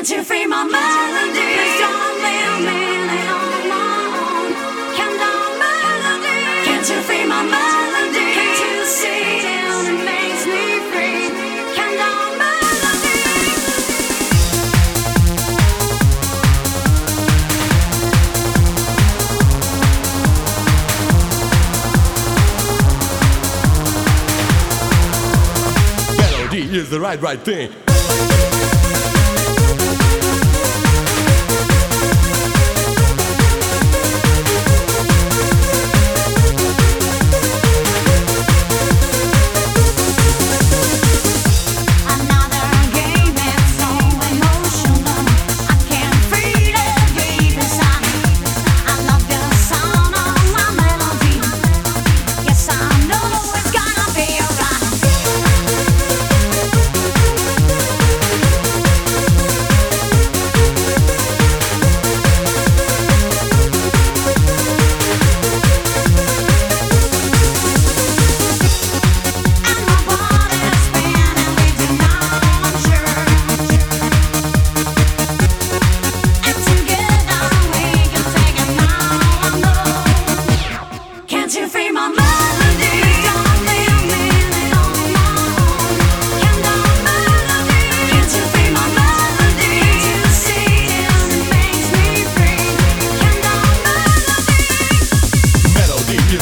Can't you free my melody? Please don't leave me melody? Can't you free my melody? Can't you see is the right, right thing.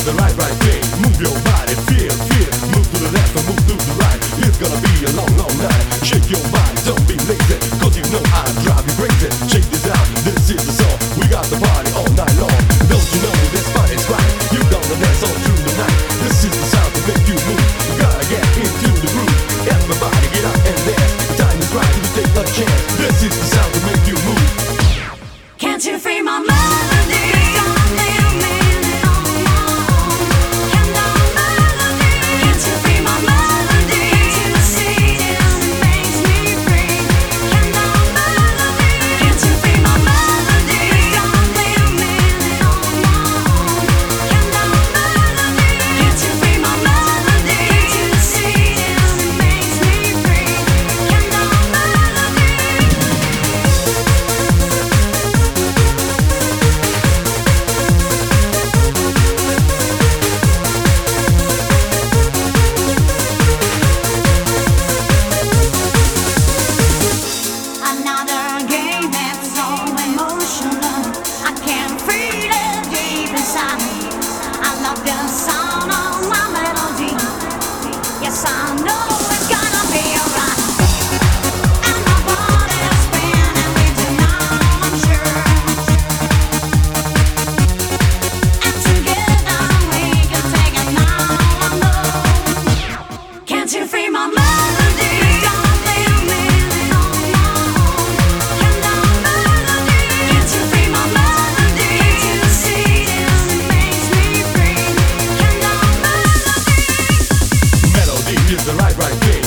the right, right thing. Move your body, feel, feel. Move to the left and move to the right. It's gonna be a long, long night. Shake your body, don't right there.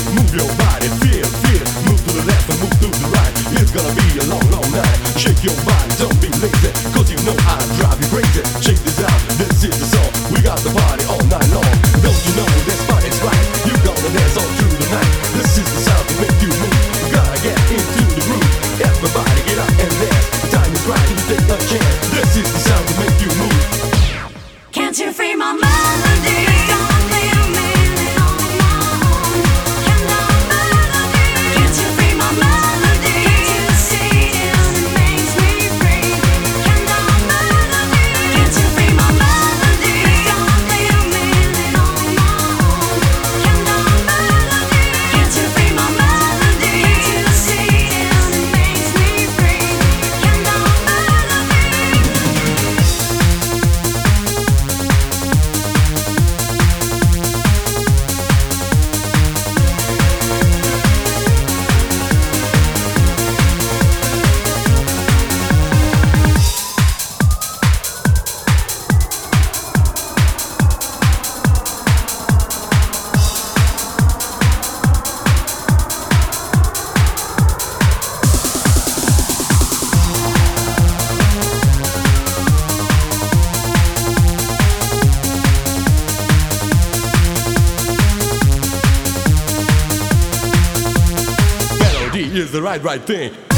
the right, right thing.